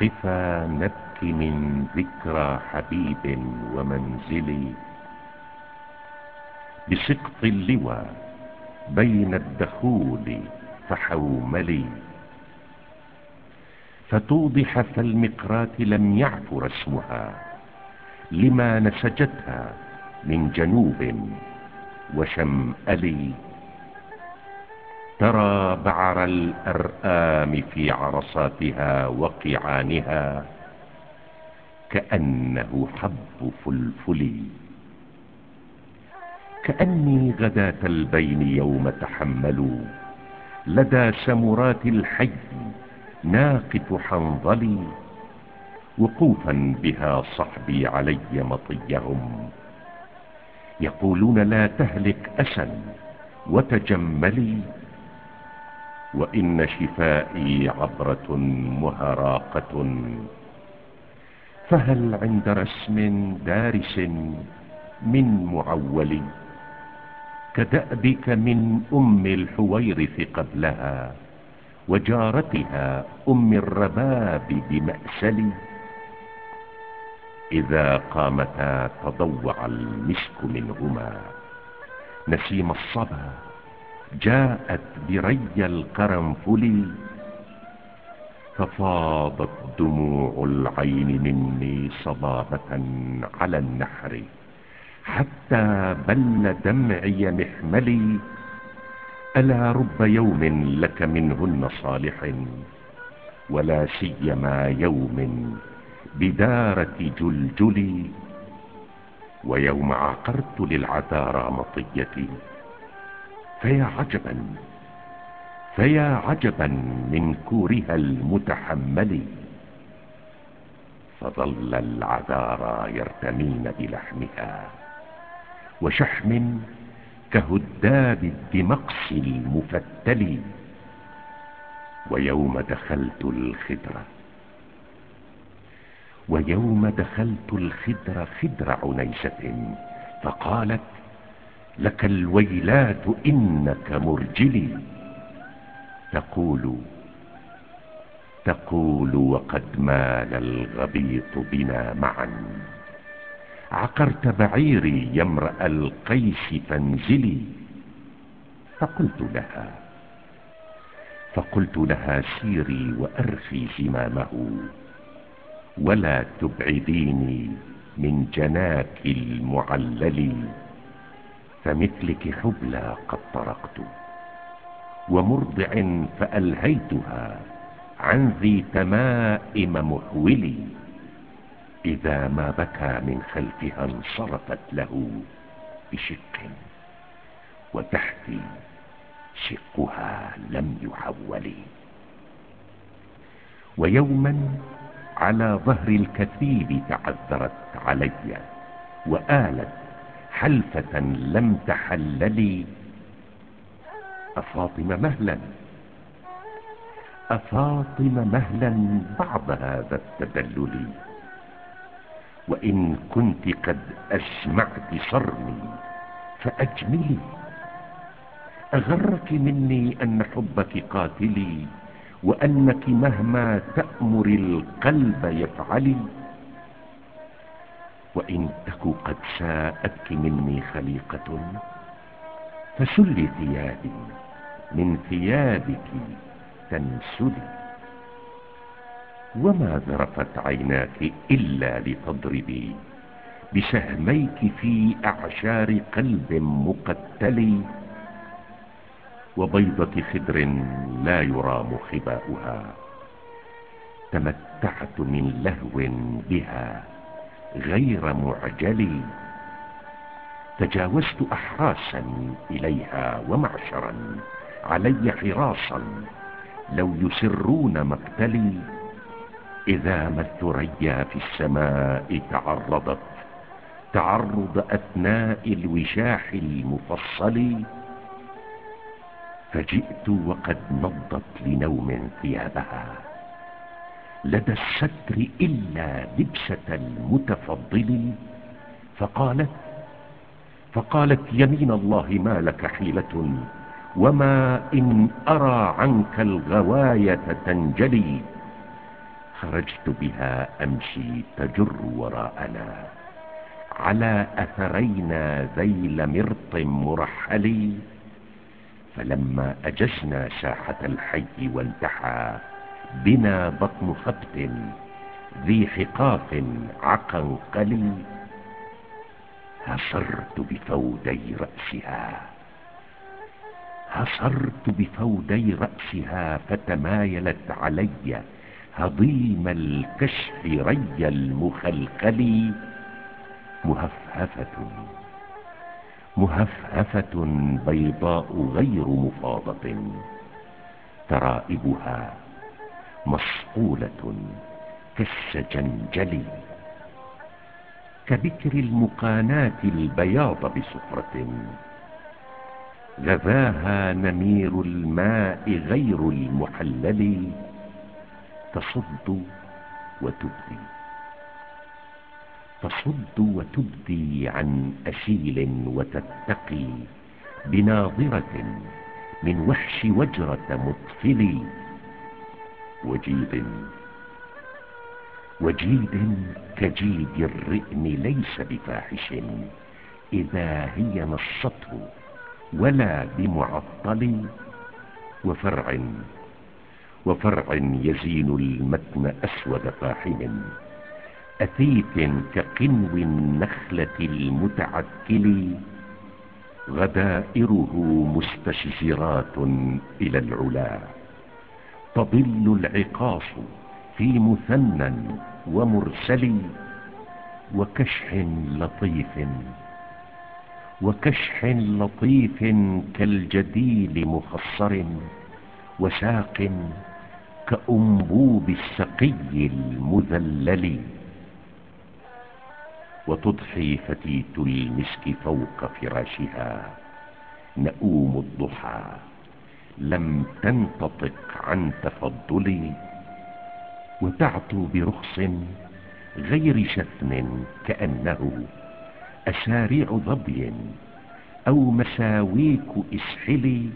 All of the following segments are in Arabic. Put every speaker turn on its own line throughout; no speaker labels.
قفا نبكي من ذكرى حبيب ومنزلي بسقط اللوى بين الدخول فحوملي فتوضح فالمقرات لم يعف رسمها لما نسجتها من جنوب وشمأل. ترى بعر الأرآم في عرصاتها وقعانها كأنه حب فلفل كأني غداة البين يوم تحملوا. لدى سمرات الحي ناقف حنظلي. وقوفا بها صحبي علي مطيهم. يقولون لا تهلك أسا وتجملي. وإن شفائي عبرة مهراقة. فهل عند رسم دارس من معول كدأبك من أم الحويرث قبلها وجارتها أم الرباب بمأسل؟ إذا قامتا تضوع المسك منهما نسيم الصبا جاءت بري القرنفل ففاضت دموع العين مني صبابة على النحر. حتى بل دمعي محملي ألا رب يوم لك منهن صالح؟ ولا سيما يوم بدارة جلجلي. ويوم عقرت للعذارى مطيتي. فيا عجبا. فيا عجبا من كورها المتحمل. فظل العذارى يرتمين بلحمها وشحم كهداب الدمقس المفتل. ويوم دخلت الخدر ويوم دخلت الخدر خدر عنيسة فقالت لك الويلات إنك مرجلي. تقول تقول وقد مال الغبيط بنا معا. عقرت بعيري يا امرأ القيس فانزلي. فقلت لها فقلت لها سيري وأرخي زمامه. ولا تبعديني من جناك المعلل فمثلك حبلى قد طرقت. ومرضع فألهيتها عن ذي تمائم محولي إذا ما بكى من خلفها انصرفت له بشق. وتحتي شقها لم يحول ويوما على ظهر الكثيب تعذرت علي وآلت حلفة لم تحللي. أفاطم مهلا. أفاطم مهلا بعض هذا التدلل. وإن كنت قد أسمعت صرمي فأجملي. أغرك مني أن حبك قاتلي وأنك مهما تأمر القلب يفعلي. وإن تك قد ساءتك مني خليقة فسلي ثيابي من ثيابك تنسلي وما ذرفت عيناك إلا لتضربي بسهميك في أعشار قلب مقتل. وبيضة خدر لا يرام خباؤها تمتعت من لهو بها. غير معجل تجاوزت أحراسا إليها ومعشرا علي حراسا لو يسرون مقتلي. إذا ما الثريا في السماء تعرضت تعرض أثناء الوشاح المفصل. فجئت وقد نضت لنوم ثيابها. لدى الستر إلا لبسة المتفضل فقالت فقالت يمين الله ما لك حيلة وما إن أرى عنك الغواية تنجلي. خرجت بها أمشي تجر وراءنا. على أثرينا ذيل مرط مرحل فلما أجشنا ساحة الحي وانتحى بنا بطن خبت ذي حقاف عقنقلي. هصرت بفودي رأسها هصرت بفودي رأسها فتمايلت علي هضيم الكشف ري المخلخل مهفهفة مهفهفة بيضاء غير مفاضة ترائبها مصقولة كالسجنجل كبكر المقانات البياض بسفرة غذاها نمير الماء غير المحلل تصد وتبدي. تصد وتبدي عن أسيل وتتقي بناظرة من وحش وجرة مطفل وجيد وجيد كجيد الرئم ليس بفاحش إذا هي نصته ولا بمعطل. وفرع وفرع يزين المتن أسود فاحم أثيث كقنو النخلة المتعكل. غدائره مستشجرات إلى العلا. تضل العقاص في مثنى ومرسل وكشح لطيف وكشح لطيف كالجديل مخصر وساق كأنبوب السقي المذلل. وتضحي فتيت المسك فوق فراشها نؤوم الضحى. لم تنتطق عن تفضلي وتعطو برخص غير شثن كأنه أساريع ظبي أو مساويك إسحلي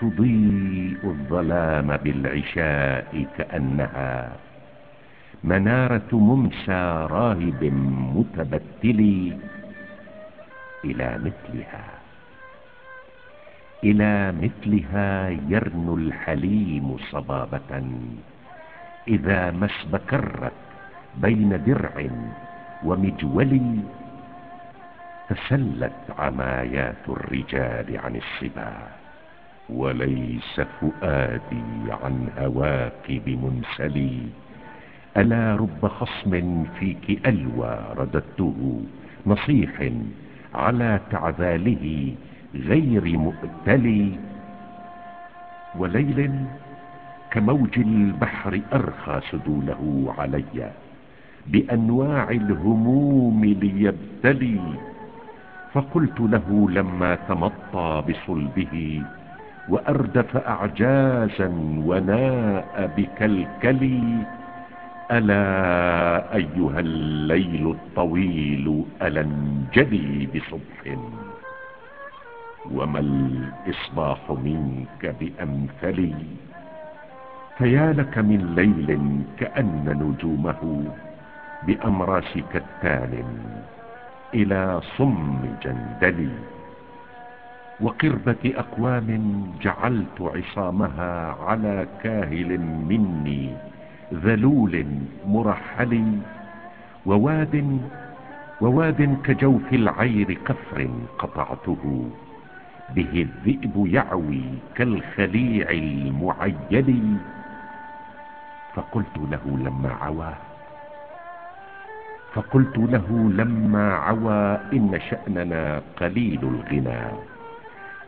تضيء الظلام بالعشاء كأنها منارة ممسى راهب متبتل إلى مثلها. إلى مثلها يرنو الحليم صبابة. إذا ما اسبكرت بين درع ومجول تسلت عمايات الرجال عن الصبا. وليس فؤادي عن هواك بمنسلي ألا رب خصم فيك ألوى رددته نصيح على تعذاله غير مؤتلي وليل كموج البحر أرخى سدوله علي بأنواع الهموم ليبتلي فقلت له لما تمطى بصلبه وأردف أعجازا وناء بكلكلي ألا أيها الليل الطويل ألا انجلي بصبح؟ وما الإصباح منك بأمثلي؟ فيا لك من ليل كأن نجومه بأمراس كتان إلى صم جندل وقربة أقوام جعلت عصامها على كاهل مني ذلول مرحل وواد وواد كجوف العير كفر قطعته. به الذئب يعوي كالخليع المعيل فقلت له لما عواه فقلت له لما عوى إن شأننا قليل الغنى.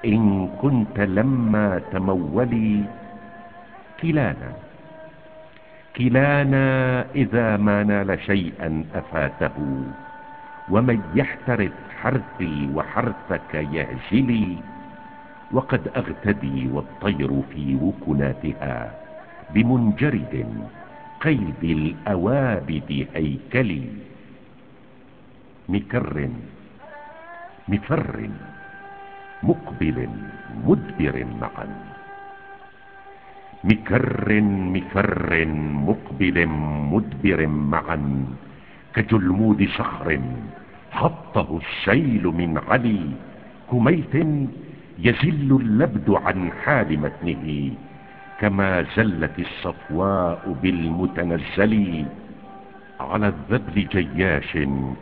إن كنت لما تمولي كلانا كلانا إذا ما نال شيئا أفاته. ومن يحترث حرثي وحرثك يهجلي وقد أغتدي والطير في وكناتها بمنجرد قيد الأوابد هيكلي. مكر مفر مقبل مدبر معا. مكر مفر مقبل مدبر معا. كجلمود صخر حطه السيل من علي كميت يزل اللبد عن حال متنه كما زلت الصفواء بالمتنزل على الذبل جياش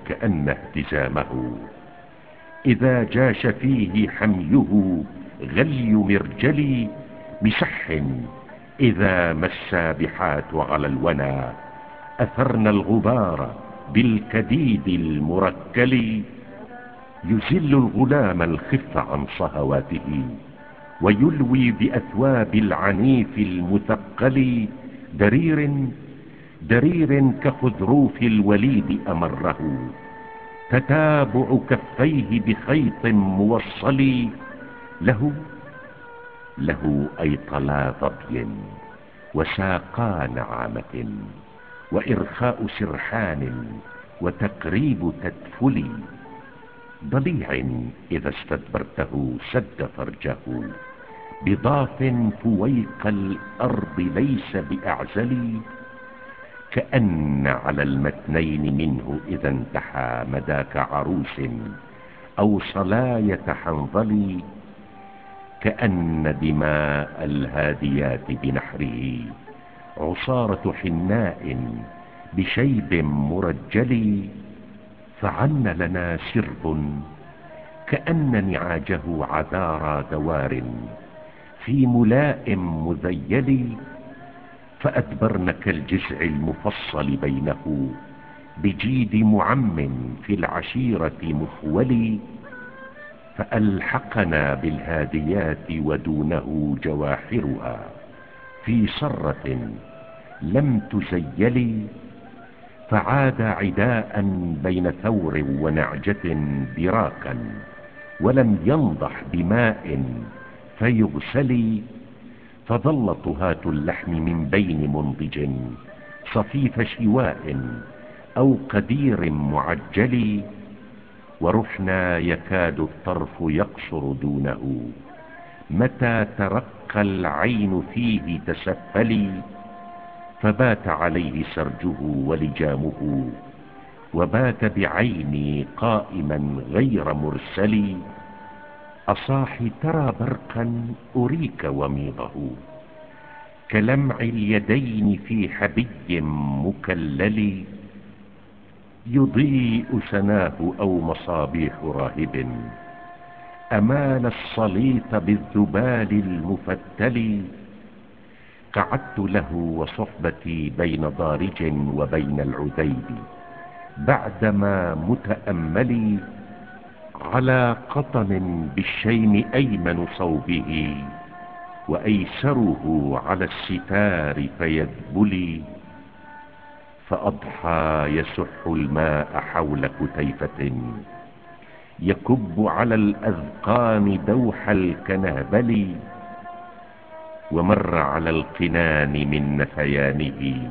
كأن اهتزامه. إذا جاش فيه حميه غلي مرجلي بسح إذا ما السابحات على الونى أثرن الغبار بالكديد المركل يزل الغلام الخف عن صهواته ويلوي بأثواب العنيف المثقل درير درير كخذروف الوليد أمره. تتابع كفيه بخيط موصل له له أيطلا ظبي وساقا نعامة وإرخاء سرحان وتقريب تدفل ضليع إذا استدبرته سد فرجه بضاف فويق الأرض ليس بأعزل كأن على المتنين منه إذا انتحى مداك عروس أو صلاية حنظل كأن دماء الهاديات بنحره عصارة حناء بشيب مرجل فعن لنا سرب كأن نعاجه عذارى دوار في ملاء مذيل فأدبرن كالجزع المفصل بينه بجيد معم في العشيرة مخول فألحقنا بالهاديات ودونه جواحرها في سرة لم تزيل فعاد عداء بين ثور ونعجة براكا ولم ينضح بماء فيغسل فظل طهاة اللحم من بين منضج صفيف شواء أو قدير معجل ورحنا يكاد الطرف يقصر دونه متى ترقى العين فيه تسفلي فبات عليه سرجه ولجامه وبات بعيني قائما غير مرسل أصاحي ترى برقا أريك وميضه كلمع اليدين في حبي مكلل يضيء سناه أو مصابيح راهب أمال الصليط بالذبال المفتل. قعدت له وصحبتي بين ضارج وبين العذيب بعدما متأملي على قطن بالشيم أيمن صوبه وأيسره على الستار فيذبلي فأضحى يسح الماء حول كتيفة. يكب على الأذقان دوح الكنهبل ومر على القنان من نفيانه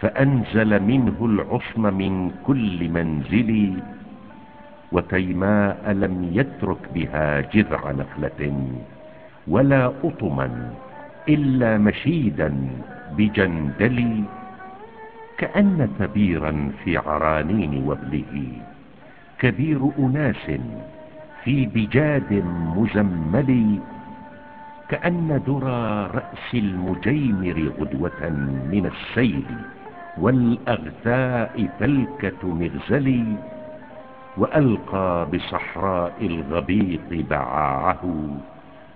فأنزل منه العصم من كل منزل وتيماء لم يترك بها جذع نخلة ولا أطما إلا مشيدا بجندل كأن كبيرا في عرانين وبله كبير أناس في بجاد مزمل كأن درى رأس المجيمر غدوة من السيل والأغثاء فلكة مغزل وألقى بصحراء الغبيط بعاعه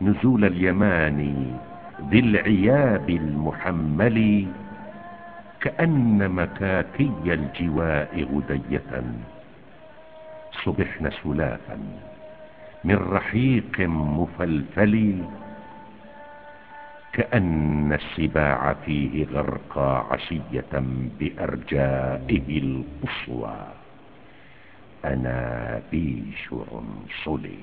نزول اليمان ذي العياب المحمل كأن مكاكي الجواء غدية. صبحن سلافا من رحيق مفلفل كأن السباع فيه غرقى عشية بأرجائه القصوى. أنا بيش عنصلي